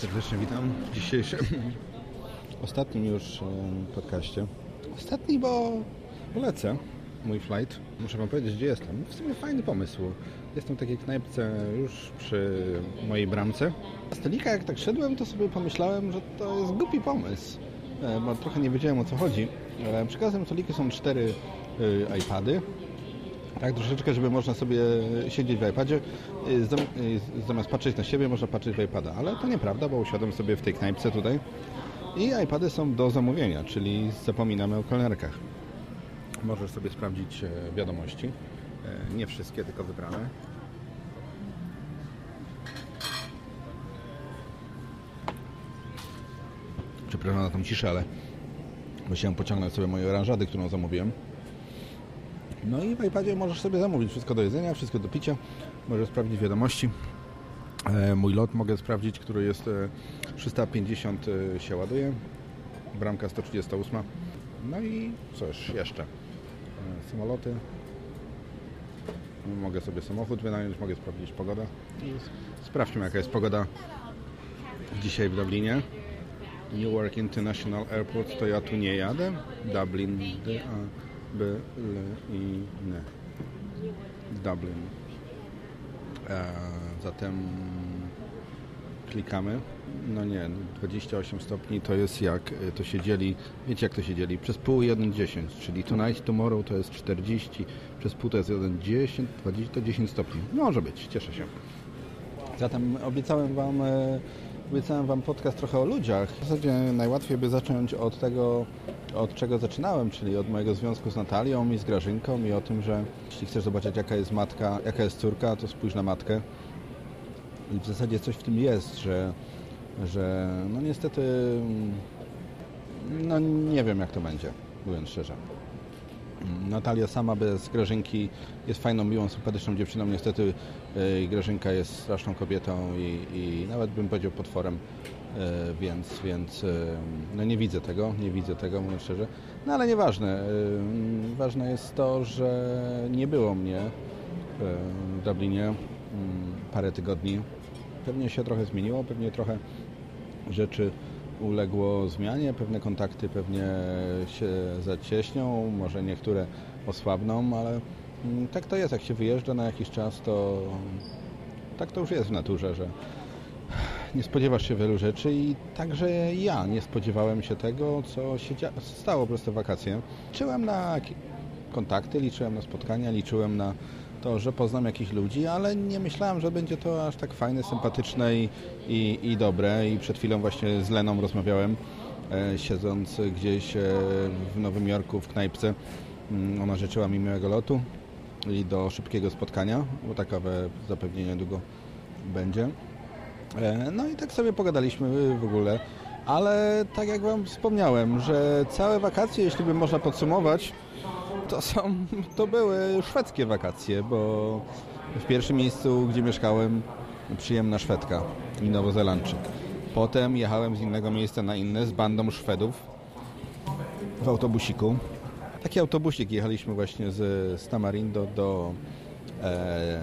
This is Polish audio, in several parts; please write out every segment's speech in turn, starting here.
Serdecznie witam w dzisiejszym, ostatnim już podcaście. Ostatni, bo lecę, mój flight. Muszę Wam powiedzieć, gdzie jestem. W sumie fajny pomysł. Jestem w takiej knajpce już przy mojej bramce. Z stolika jak tak szedłem, to sobie pomyślałem, że to jest głupi pomysł, e, bo trochę nie wiedziałem o co chodzi. Przy każdym stoliku są cztery e, iPady tak, troszeczkę, żeby można sobie siedzieć w iPadzie, y, zamiast patrzeć na siebie, można patrzeć w iPada, ale to nieprawda, bo usiadłem sobie w tej knajpce tutaj i iPady są do zamówienia, czyli zapominamy o kelnerkach. Możesz sobie sprawdzić e, wiadomości, e, nie wszystkie, tylko wybrane. Przepraszam na tą ciszę, ale musiałem pociągnąć sobie moje oranżady, którą zamówiłem. No i w iPadzie możesz sobie zamówić wszystko do jedzenia, wszystko do picia. Możesz sprawdzić wiadomości. E, mój lot mogę sprawdzić, który jest 350 e, się ładuje. Bramka 138. No i coś jeszcze. E, samoloty. Mogę sobie samochód wynająć, mogę sprawdzić pogodę. Sprawdźmy jaka jest pogoda dzisiaj w Dublinie. Newark International Airport to ja tu nie jadę. Dublin, B, L, I, N. Dublin. E, zatem klikamy. No nie, 28 stopni to jest jak to się dzieli, wiecie jak to się dzieli? Przez pół 1,10, czyli tonight, tomorrow to jest 40, przez pół to jest 1,10, 20 to 10 stopni. Może być, cieszę się. Zatem obiecałem Wam e, obiecałem Wam podcast trochę o ludziach. W zasadzie najłatwiej by zacząć od tego, od czego zaczynałem, czyli od mojego związku z Natalią i z Grażynką i o tym, że jeśli chcesz zobaczyć jaka jest matka, jaka jest córka, to spójrz na matkę. I w zasadzie coś w tym jest, że, że no niestety no nie wiem jak to będzie, mówiąc szczerze. Natalia sama bez Grażynki jest fajną, miłą, sympatyczną dziewczyną. Niestety yy, Grażynka jest straszną kobietą i, i nawet bym powiedział potworem, więc, więc yy, no nie widzę tego, nie widzę tego, mówiąc szczerze. No ale nieważne. Ważne jest to, że nie było mnie w Dublinie parę tygodni. Pewnie się trochę zmieniło, pewnie trochę rzeczy uległo zmianie, pewne kontakty pewnie się zacieśnią, może niektóre osłabną, ale mm, tak to jest, jak się wyjeżdża na jakiś czas, to tak to już jest w naturze, że nie spodziewasz się wielu rzeczy i także ja nie spodziewałem się tego, co się stało prostu w wakacje. Liczyłem na kontakty, liczyłem na spotkania, liczyłem na to, że poznam jakichś ludzi, ale nie myślałem, że będzie to aż tak fajne, sympatyczne i, i, i dobre. I przed chwilą właśnie z Leną rozmawiałem, e, siedząc gdzieś e, w Nowym Jorku w knajpce. Mm, ona życzyła mi miłego lotu i do szybkiego spotkania, bo takowe zapewnie niedługo będzie. E, no i tak sobie pogadaliśmy w ogóle, ale tak jak Wam wspomniałem, że całe wakacje, jeśli by można podsumować, to są, to były szwedzkie wakacje, bo w pierwszym miejscu, gdzie mieszkałem, przyjemna Szwedka i Nowozelandczyk. Potem jechałem z innego miejsca na inne z bandą Szwedów w autobusiku. Taki autobusik jechaliśmy właśnie z, z Tamarindo do e,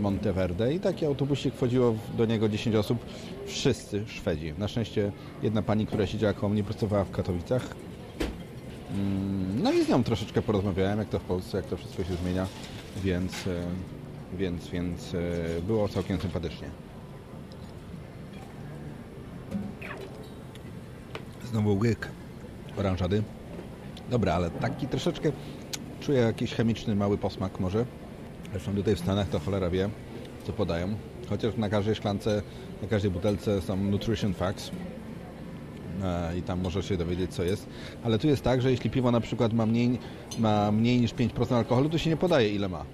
Monteverde i taki autobusik wchodziło do niego 10 osób, wszyscy Szwedzi. Na szczęście jedna pani, która siedziała koło mnie, pracowała w Katowicach, Mm, no i z nią troszeczkę porozmawiałem, jak to w Polsce, jak to wszystko się zmienia, więc, e, więc, więc e, było całkiem sympatycznie. Znowu łyk oranżady. Dobra, ale taki troszeczkę czuję jakiś chemiczny mały posmak może. Zresztą tutaj w Stanach to cholera wie, co podają. Chociaż na każdej szklance, na każdej butelce są nutrition facts, E, i tam możesz się dowiedzieć, co jest. Ale tu jest tak, że jeśli piwo na przykład ma mniej, ma mniej niż 5% alkoholu, to się nie podaje, ile ma.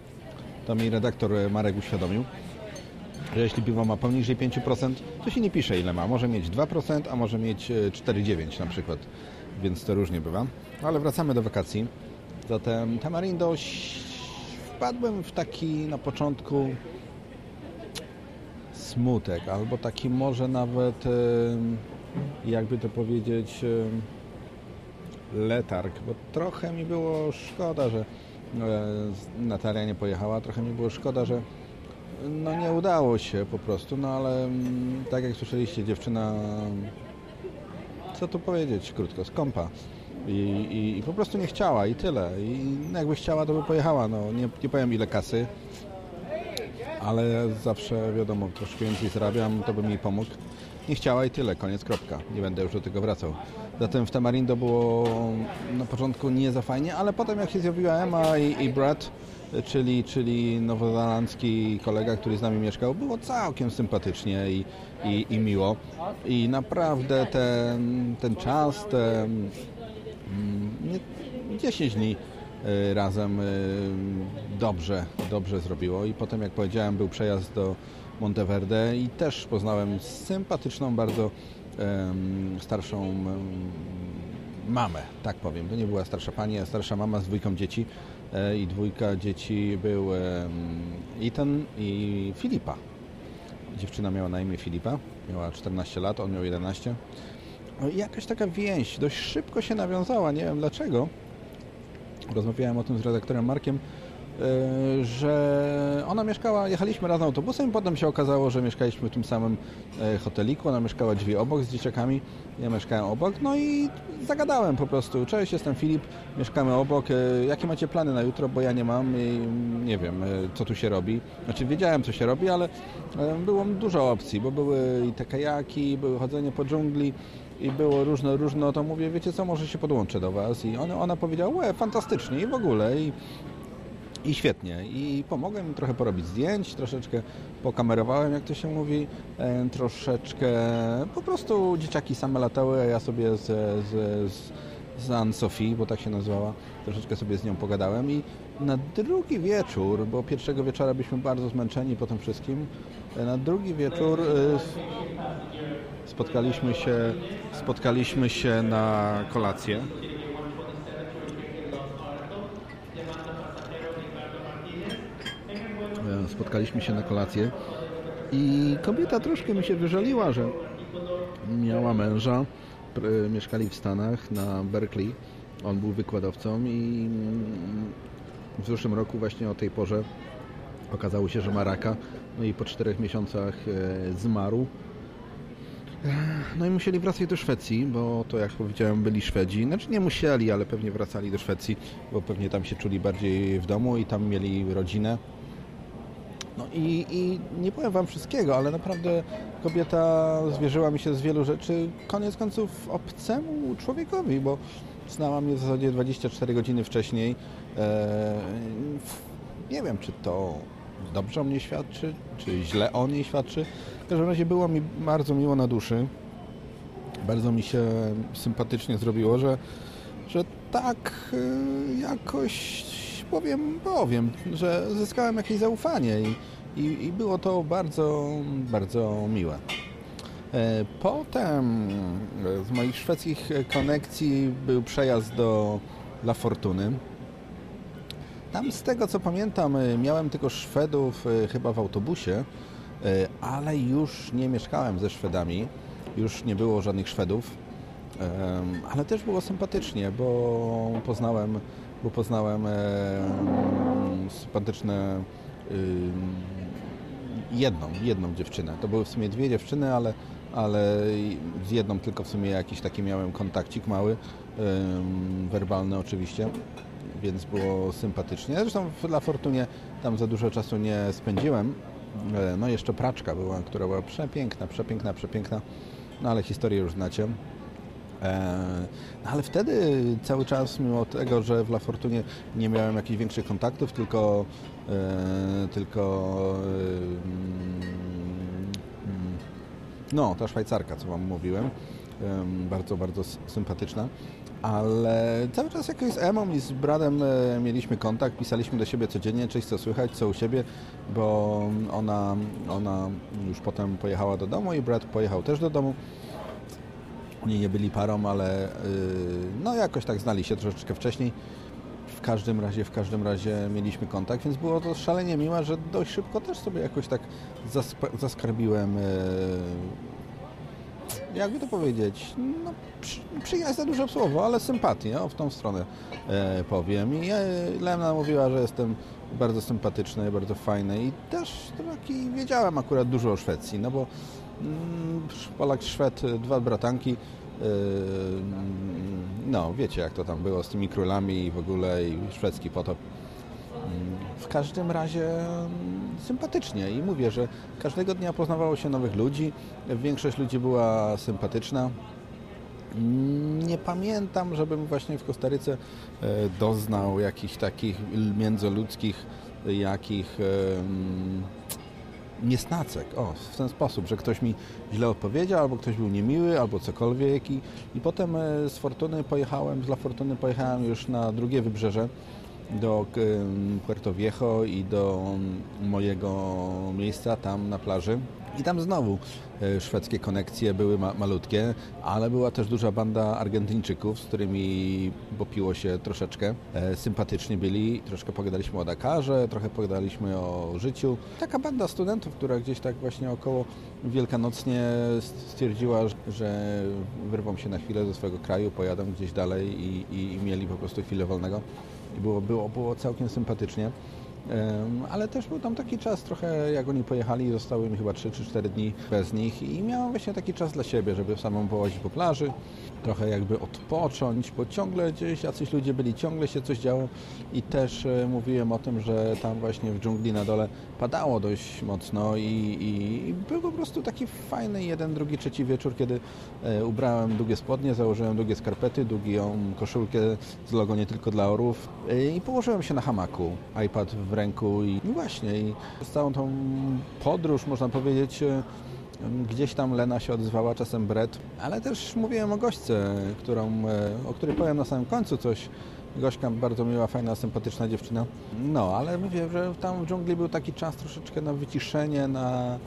To mi redaktor Marek uświadomił, że jeśli piwo ma poniżej 5%, to się nie pisze, ile ma. Może mieć 2%, a może mieć 4,9% e, na przykład. Więc to różnie bywa. Ale wracamy do wakacji. Zatem Tamarindo wpadłem w taki na początku smutek, albo taki może nawet jakby to powiedzieć, letarg, bo trochę mi było szkoda, że e, Natalia nie pojechała, trochę mi było szkoda, że no nie udało się po prostu, no ale tak jak słyszeliście, dziewczyna, co tu powiedzieć krótko, skąpa. I, i, I, po prostu nie chciała i tyle. I jakby chciała, to by pojechała. No, nie, nie powiem ile kasy, ale zawsze wiadomo, troszkę więcej zarabiam, to bym jej pomógł. Nie chciała i tyle, koniec, kropka. Nie będę już do tego wracał. Zatem w Tamarindo było na początku nie za fajnie, ale potem jak się zjawiła Emma i, i Brad, czyli, czyli nowozelandzki kolega, który z nami mieszkał, było całkiem sympatycznie i, i, i miło. I naprawdę ten, ten czas, te 10 dni y, razem y, dobrze, dobrze zrobiło. I potem, jak powiedziałem, był przejazd do Monteverde i też poznałem sympatyczną bardzo starszą mamę, tak powiem. To nie była starsza pani, a starsza mama z dwójką dzieci e, i dwójka dzieci był Ethan i Filipa. Dziewczyna miała na imię Filipa, miała 14 lat, on miał 11. No jakaś taka więź dość szybko się nawiązała, nie wiem dlaczego. Rozmawiałem o tym z redaktorem Markiem, E, że ona mieszkała, jechaliśmy razem autobusem i potem się okazało, że mieszkaliśmy w tym samym e, hoteliku, ona mieszkała drzwi obok z dzieciakami, ja mieszkałem obok, no i zagadałem po prostu, cześć, jestem Filip, mieszkamy obok, e, jakie macie plany na jutro, bo ja nie mam i nie wiem, co tu się robi. Znaczy wiedziałem, co się robi, ale było dużo opcji, bo były i te kajaki, były chodzenie po dżungli, i było różne, różne, to mówię, wiecie co, może się podłączę do Was i ona, ona powiedziała, łe, fantastycznie i w ogóle i i świetnie. I pomogłem im trochę porobić zdjęć, troszeczkę pokamerowałem, jak to się mówi, e, troszeczkę po prostu dzieciaki same latały, a ja sobie z, z, z, z Anne-Sophie, bo tak się nazywała, troszeczkę sobie z nią pogadałem i na drugi wieczór, bo pierwszego wieczora byliśmy bardzo zmęczeni po tym wszystkim, e, na drugi wieczór e, spotkaliśmy się, spotkaliśmy się na kolację. Spotkaliśmy się na kolację i kobieta troszkę mi się wyżaliła, że miała męża, mieszkali w Stanach na Berkeley, on był wykładowcą i w zeszłym roku właśnie o tej porze okazało się, że ma raka, no i po czterech miesiącach e, zmarł. No i musieli wracać do Szwecji, bo to jak powiedziałem byli Szwedzi. Znaczy nie musieli, ale pewnie wracali do Szwecji, bo pewnie tam się czuli bardziej w domu i tam mieli rodzinę. No i, i nie powiem Wam wszystkiego, ale naprawdę kobieta zwierzyła mi się z wielu rzeczy, koniec końców obcemu człowiekowi, bo znała mnie w zasadzie 24 godziny wcześniej. Eee, nie wiem, czy to dobrze o mnie świadczy, czy źle o niej świadczy. W każdym razie było mi bardzo miło na duszy. Bardzo mi się sympatycznie zrobiło, że, że tak e, jakoś powiem, powiem, że zyskałem jakieś zaufanie i, i, i było to bardzo, bardzo miłe. E, potem z moich szwedzkich konekcji był przejazd do La Fortuny. Tam z tego co pamiętam miałem tylko Szwedów e, chyba w autobusie, e, ale już nie mieszkałem ze Szwedami, już nie było żadnych Szwedów, ale też było sympatycznie, bo poznałem bo poznałem e, sympatyczne jedną, jedną dziewczynę. To były w sumie dwie dziewczyny, ale, ale z jedną tylko w sumie jakiś taki miałem kontakcik mały, werbalny oczywiście, więc było sympatycznie. Zresztą dla Fortunie tam za dużo czasu nie spędziłem. E, no jeszcze praczka była, która była przepiękna, przepiękna, przepiękna, no ale historię już znacie. E, no ale wtedy cały czas, mimo tego, że w La Fortunie nie miałem jakichś większych kontaktów, tylko, e, tylko no, ta Szwajcarka, co Wam mówiłem, bardzo, bardzo sympatyczna, ale cały czas jakoś z Emą i z Bradem e, mieliśmy kontakt, pisaliśmy do siebie codziennie, cześć, co słychać, co u siebie, bo ona, ona już potem pojechała do domu i Brad pojechał też do domu oni nie byli parą, ale yy, no jakoś tak znali się troszeczkę wcześniej. W każdym razie, w każdym razie mieliśmy kontakt, więc było to szalenie miłe, że dość szybko też sobie jakoś tak zaskarbiłem yy, jakby to powiedzieć, no, przy, przyjaźń za duże słowo, ale sympatię, w tą stronę e, powiem. I Lemna mówiła, że jestem bardzo sympatyczny, bardzo fajny i też taki wiedziałem akurat dużo o Szwecji, no bo Polak, Szwed, dwa bratanki, yy, no wiecie jak to tam było z tymi królami i w ogóle i szwedzki potop. Mm, w każdym razie mm, sympatycznie i mówię, że każdego dnia poznawało się nowych ludzi, większość ludzi była sympatyczna. Nie pamiętam, żebym właśnie w Kostaryce e, doznał jakichś takich międzyludzkich, jakich niesnacek. O, w ten sposób, że ktoś mi źle odpowiedział, albo ktoś był niemiły, albo cokolwiek. I, i potem e, z Fortuny pojechałem, z La Fortuny pojechałem już na drugie wybrzeże do Puerto Viejo i do mojego miejsca tam na plaży. I tam znowu e, szwedzkie konekcje były ma malutkie, ale była też duża banda Argentyńczyków, z którymi popiło się troszeczkę. E, sympatyczni byli, troszkę pogadaliśmy o Dakarze, trochę pogadaliśmy o życiu. Taka banda studentów, która gdzieś tak właśnie około wielkanocnie stwierdziła, że wyrwą się na chwilę ze swojego kraju, pojadą gdzieś dalej i, i, i mieli po prostu chwilę wolnego. I było, było, było całkiem sympatycznie. Ale też był tam taki czas trochę, jak oni pojechali, zostały mi chyba 3 czy 4 dni bez nich i miałem właśnie taki czas dla siebie, żeby samą połazić po plaży, trochę jakby odpocząć, bo ciągle gdzieś jacyś ludzie byli, ciągle się coś działo i też e, mówiłem o tym, że tam właśnie w dżungli na dole padało dość mocno i, i, i był po prostu taki fajny jeden, drugi, trzeci wieczór, kiedy e, ubrałem długie spodnie, założyłem długie skarpety, długą koszulkę z logo nie tylko dla orów e, i położyłem się na hamaku, iPad w ręku i, i właśnie i z całą tą podróż, można powiedzieć, Gdzieś tam Lena się odzwała, czasem Brett, ale też mówiłem o gośce, którą, e, o której powiem na samym końcu coś. Gośka bardzo miła, fajna, sympatyczna dziewczyna. No, ale mówię, że tam w dżungli był taki czas troszeczkę na wyciszenie, na,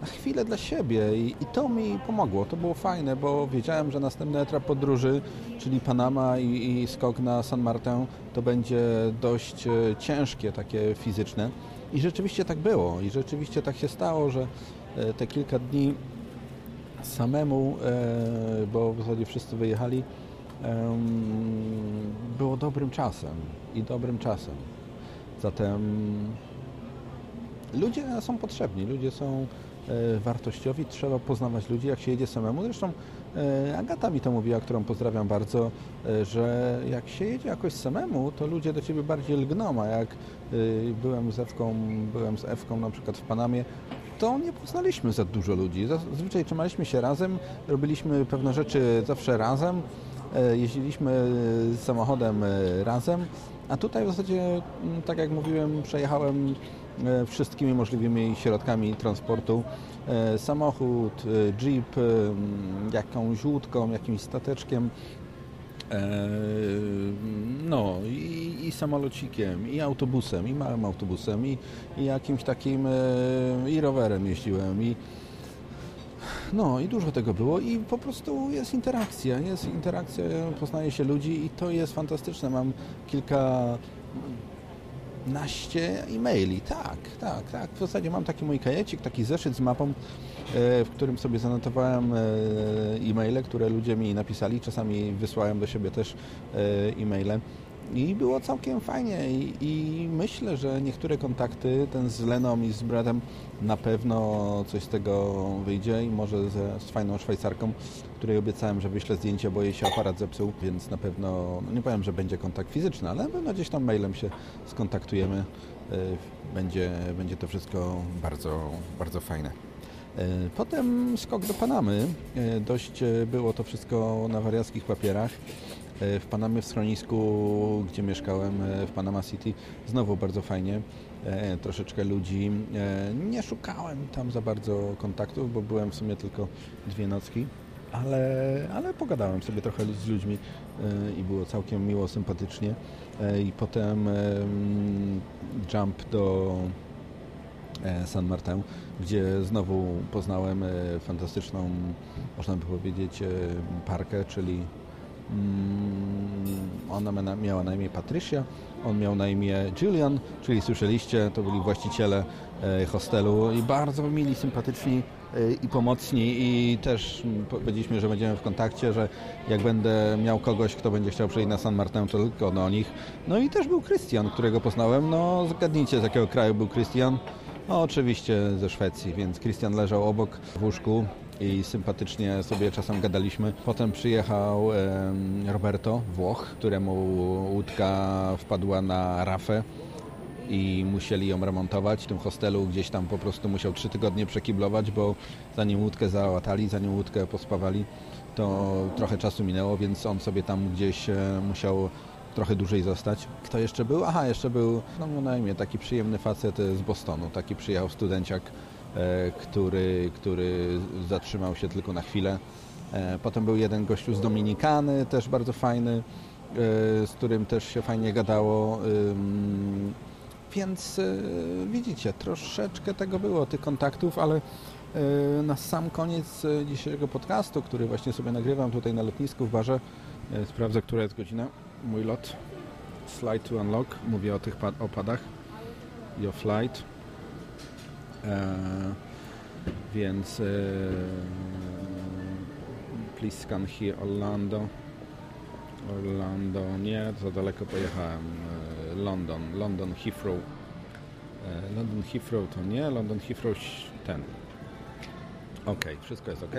na chwilę dla siebie I, i, to mi pomogło. To było fajne, bo wiedziałem, że następny etap podróży, czyli Panama i, i skok na San Martin, to będzie dość e, ciężkie, takie fizyczne. I rzeczywiście tak było. I rzeczywiście tak się stało, że E, te kilka dni samemu, e, bo w zasadzie wszyscy wyjechali, było dobrym czasem i dobrym czasem. Zatem ludzie są potrzebni, ludzie są wartościowi, trzeba poznawać ludzi, jak się jedzie samemu. Zresztą Agata mi to mówiła, którą pozdrawiam bardzo, że jak się jedzie jakoś samemu, to ludzie do ciebie bardziej lgną, a jak byłem z Ewką, byłem z Ewką na przykład w Panamie, to nie poznaliśmy za dużo ludzi. Zazwyczaj trzymaliśmy się razem, robiliśmy pewne rzeczy zawsze razem, e, jeździliśmy samochodem e, razem, a tutaj w zasadzie, tak jak mówiłem, przejechałem e, wszystkimi możliwymi środkami transportu. Samochód, jeep, jakąś łódką, jakimś stateczkiem, no i, i, samolocikiem, i autobusem, i małym autobusem, i, i jakimś takim, i rowerem jeździłem, i no i dużo tego było i po prostu jest interakcja, jest interakcja, poznaje się ludzi i to jest fantastyczne. Mam kilka naście e-maili. Tak, tak, tak. W zasadzie mam taki mój kajecik, taki zeszyt z mapą, e, w którym sobie zanotowałem e, e-maile, które ludzie mi napisali. Czasami wysłałem do siebie też e, e-maile. I było całkiem fajnie I, i, myślę, że niektóre kontakty, ten z Leną i z Bradem, na pewno coś z tego wyjdzie i może ze, z fajną Szwajcarką, której obiecałem, że wyślę zdjęcie, bo jej się aparat zepsuł, więc na pewno, no nie powiem, że będzie kontakt fizyczny, ale na pewno gdzieś tam mailem się skontaktujemy. E, będzie, będzie to wszystko bardzo, bardzo fajne. E, potem skok do Panamy. E, dość było to wszystko na wariackich papierach. E, w Panamie w schronisku, gdzie mieszkałem e, w Panama City, znowu bardzo fajnie. E, troszeczkę ludzi. Nie szukałem tam za bardzo kontaktów, bo byłem w sumie tylko dwie nocki, ale, ale pogadałem sobie trochę z ludźmi i było całkiem miło, sympatycznie. I potem jump do San Martin, gdzie znowu poznałem fantastyczną, można by powiedzieć, parkę, czyli ona miała na imię Patricia, on miał na imię Julian, czyli słyszeliście, to byli właściciele e, hostelu i bardzo mili, sympatyczni e, i pomocni i też mm, powiedzieliśmy, że będziemy w kontakcie, że jak będę miał kogoś, kto będzie chciał przyjść na San Martin, to tylko do nich. No i też był Christian, którego poznałem. No zgadnijcie z jakiego kraju był Christian. No oczywiście ze Szwecji, więc Christian leżał obok w łóżku i sympatycznie sobie czasem gadaliśmy. Potem przyjechał Roberto, Włoch, któremu łódka wpadła na rafę i musieli ją remontować. W tym hostelu gdzieś tam po prostu musiał trzy tygodnie przekiblować, bo zanim łódkę załatali, zanim łódkę pospawali, to trochę czasu minęło, więc on sobie tam gdzieś e, musiał trochę dłużej zostać. Kto jeszcze był? Aha, jeszcze był, no miał na imię, taki przyjemny facet z Bostonu, taki przyjechał studenciak E, który, który zatrzymał się tylko na chwilę. E, potem był jeden gościu z Dominikany, też bardzo fajny, e, z którym też się fajnie gadało. Więc widzicie, troszeczkę tego było, tych kontaktów, ale na sam koniec dzisiejszego podcastu, który właśnie sobie nagrywam tutaj na lotnisku w barze, sprawdzę, która jest godzina, mój lot, slide to unlock, mówię o tych opadach o flight. E, więc e, please scan here Orlando. Orlando nie, za daleko pojechałem e, London, London Heathrow. London Heathrow to nie, London Heathrow ten. Ok, wszystko jest ok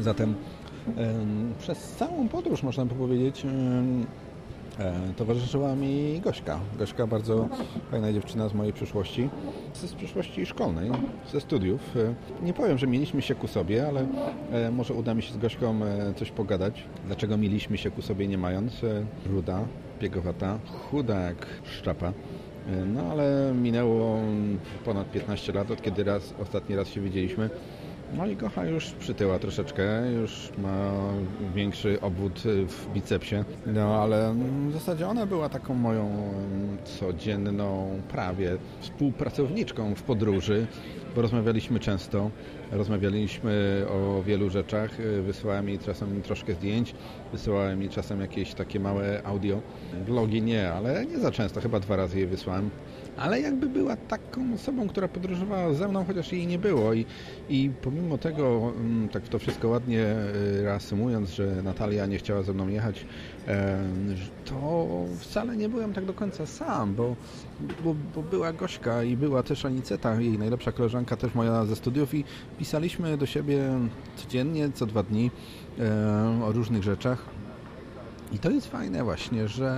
zatem przez całą podróż można by powiedzieć E, towarzyszyła mi Gośka. Gośka bardzo fajna dziewczyna z mojej przyszłości, z przyszłości szkolnej, ze studiów. E, nie powiem, że mieliśmy się ku sobie, ale e, może uda mi się z Gośką coś pogadać. Dlaczego mieliśmy się ku sobie nie mając? Ruda, biegowata, chuda jak szczapa. No ale minęło ponad 15 lat, od kiedy raz, ostatni raz się widzieliśmy. No i kocha już przytyła troszeczkę, już ma większy obwód w bicepsie. No ale w zasadzie ona była taką moją codzienną prawie współpracowniczką w podróży, bo rozmawialiśmy często, rozmawialiśmy o wielu rzeczach, wysyłałem jej czasem troszkę zdjęć, wysyłałem jej czasem jakieś takie małe audio. Vlogi nie, ale nie za często, chyba dwa razy je wysłałem. Ale jakby była taką osobą, która podróżowała ze mną, chociaż jej nie było. I, i pomimo tego, mm, tak to wszystko ładnie e, reasumując, że Natalia nie chciała ze mną jechać, to wcale nie byłem tak do końca sam, bo, bo, bo była Gośka i była też Aniceta, jej najlepsza koleżanka, też moja ze studiów i pisaliśmy do siebie codziennie, co dwa dni o różnych rzeczach. I to jest fajne właśnie, że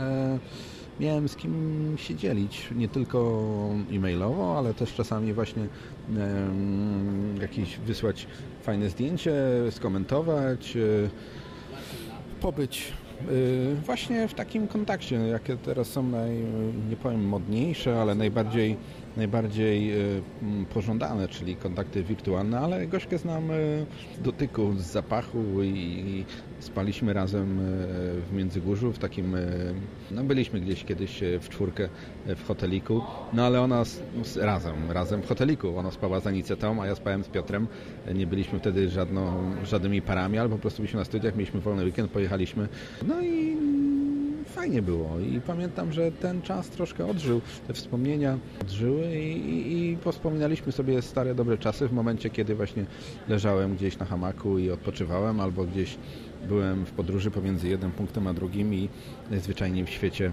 miałem z kim się dzielić, nie tylko e-mailowo, ale też czasami właśnie jakieś wysłać fajne zdjęcie, skomentować, e, pobyć e, właśnie w takim kontakcie, jakie teraz są naj, nie powiem modniejsze, ale najbardziej najbardziej e, pożądane, czyli kontakty wirtualne, ale Gośkę znam z dotyku, z zapachu i spaliśmy razem e, w Międzygórzu, w takim, no byliśmy gdzieś kiedyś w czwórkę w hoteliku, no ale ona razem, razem w hoteliku, ona spała z Anicetą, a ja spałem z Piotrem, nie byliśmy wtedy żadną, żadnymi parami, ale po prostu byliśmy na studiach, mieliśmy wolny weekend, pojechaliśmy, no i fajnie było i pamiętam, że ten czas troszkę odżył, te wspomnienia odżyły i, i, i pospominaliśmy sobie stare, dobre czasy w momencie, kiedy właśnie leżałem gdzieś na hamaku i odpoczywałem albo gdzieś byłem w podróży pomiędzy jednym punktem a drugim i najzwyczajniej w świecie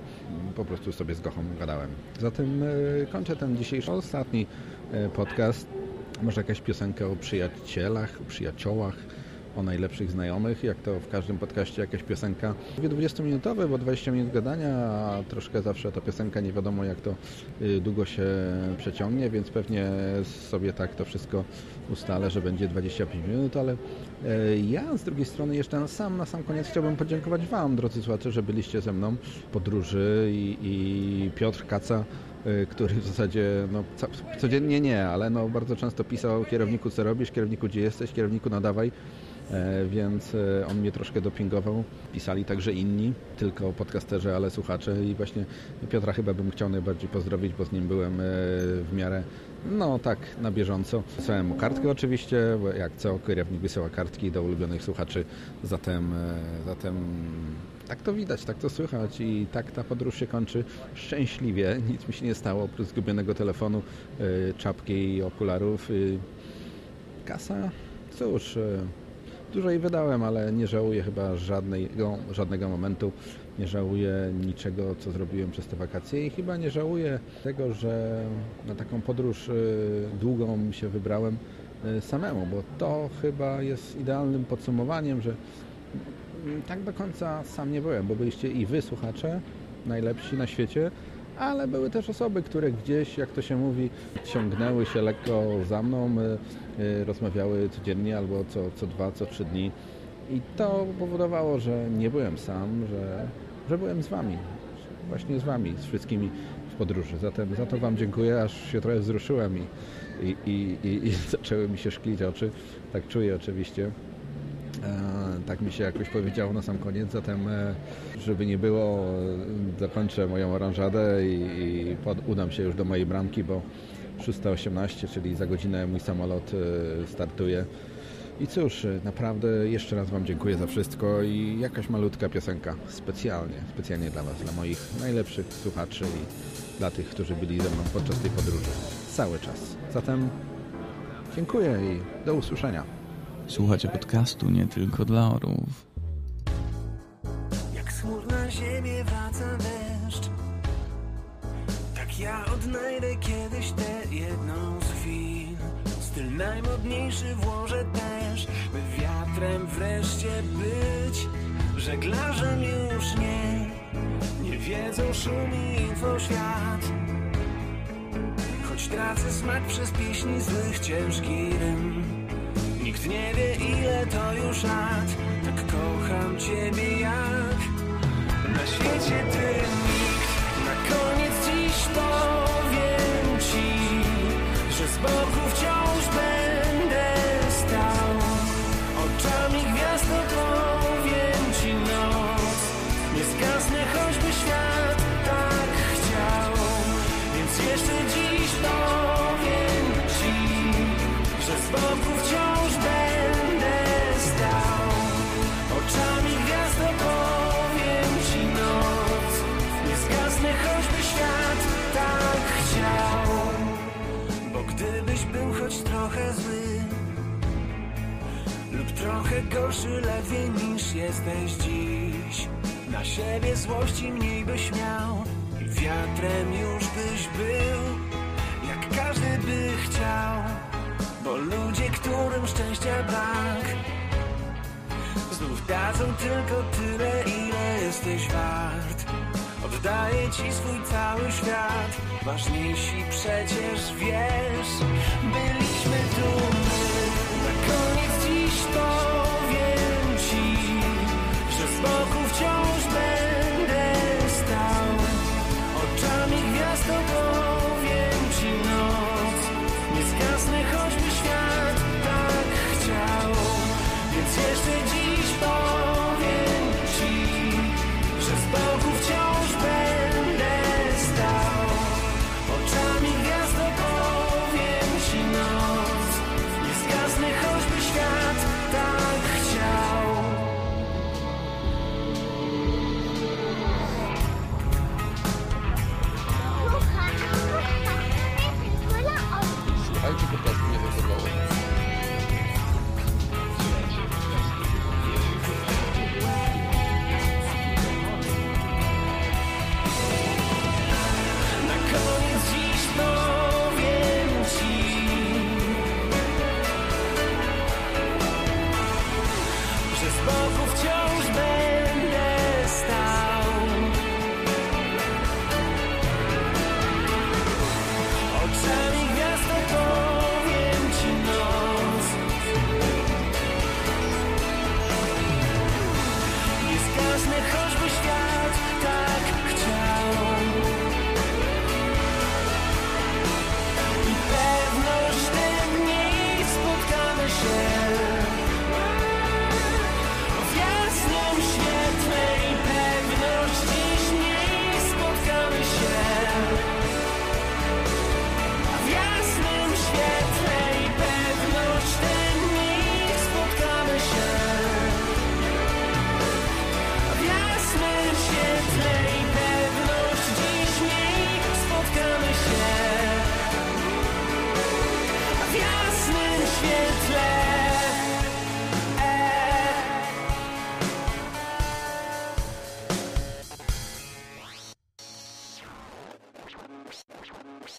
po prostu sobie z Gochą gadałem. Zatem e, kończę ten dzisiejszy, ostatni e, podcast. Może jakaś piosenka o przyjacielach, przyjaciołach, o najlepszych znajomych, jak to w każdym podcaście jakaś piosenka. Mówię 20-minutowe, bo 20 minut gadania, a troszkę zawsze ta piosenka nie wiadomo jak to y, długo się przeciągnie, więc pewnie sobie tak to wszystko ustalę, że będzie 25 minut, ale e, ja z drugiej strony jeszcze sam na sam koniec chciałbym podziękować Wam, drodzy słuchacze, że byliście ze mną w podróży i, i Piotr Kaca y, który w zasadzie no, codziennie nie, ale no, bardzo często pisał kierowniku co robisz, kierowniku gdzie jesteś, kierowniku nadawaj e, więc e, on mnie troszkę dopingował. Pisali także inni, tylko podcasterzy, ale słuchacze i właśnie Piotra chyba bym chciał najbardziej pozdrowić, bo z nim byłem w miarę no tak, na bieżąco. Wysłałem mu kartkę oczywiście, bo jak co, kierownik wysyła kartki do ulubionych słuchaczy, zatem, zatem tak to widać, tak to słychać i tak ta podróż się kończy szczęśliwie. Nic mi się nie stało, oprócz zgubionego telefonu, czapki i okularów kasa, cóż, e, dużo jej wydałem, ale nie żałuję chyba żadnego, żadnego momentu. Nie żałuję niczego, co zrobiłem przez te wakacje i chyba nie żałuję tego, że na taką podróż e, długą się wybrałem e, samemu, bo to chyba jest idealnym podsumowaniem, że tak do końca sam nie byłem, bo byliście i wy, słuchacze, najlepsi na świecie, ale były też osoby, które gdzieś, jak to się mówi, ciągnęły się lekko za mną, y, y, rozmawiały codziennie albo co, co dwa, co trzy dni. I to powodowało, że nie byłem sam, że, że byłem z Wami, właśnie z Wami, z wszystkimi w podróży. Zatem za to Wam dziękuję, aż się trochę wzruszyłem i, i, i, i, i zaczęły mi się szklić oczy. Tak czuję oczywiście. E, tak mi się jakoś powiedziało na sam koniec, zatem e, żeby nie było, dokończę moją oranżadę i, i pod, udam się już do mojej bramki, bo 6.18, czyli za godzinę mój samolot e, startuje. I cóż, naprawdę jeszcze raz Wam dziękuję za wszystko i jakaś malutka piosenka specjalnie, specjalnie dla Was, dla moich najlepszych słuchaczy i dla tych, którzy byli ze mną podczas tej podróży. Cały czas. Zatem dziękuję i do usłyszenia. Słuchacie podcastu nie tylko dla orłów. Jak smór na ziemię wraca deszcz Tak ja odnajdę kiedyś tę jedną z chwil. Styl najmodniejszy włożę też By wiatrem wreszcie być. Żeglarzem już nie Nie wiedzą szum i info świat. Choć tracę smak przez pieśni złych ciężki rym Nikt nie wie ile to już lat? Tak kocham ciebie jak Na świecie ty nikt. Na koniec dziś powiem ci Że z boku Oddaję ci swój cały świat. Ważniejsi przecież wiesz Byliśmy my Na koniec dziś to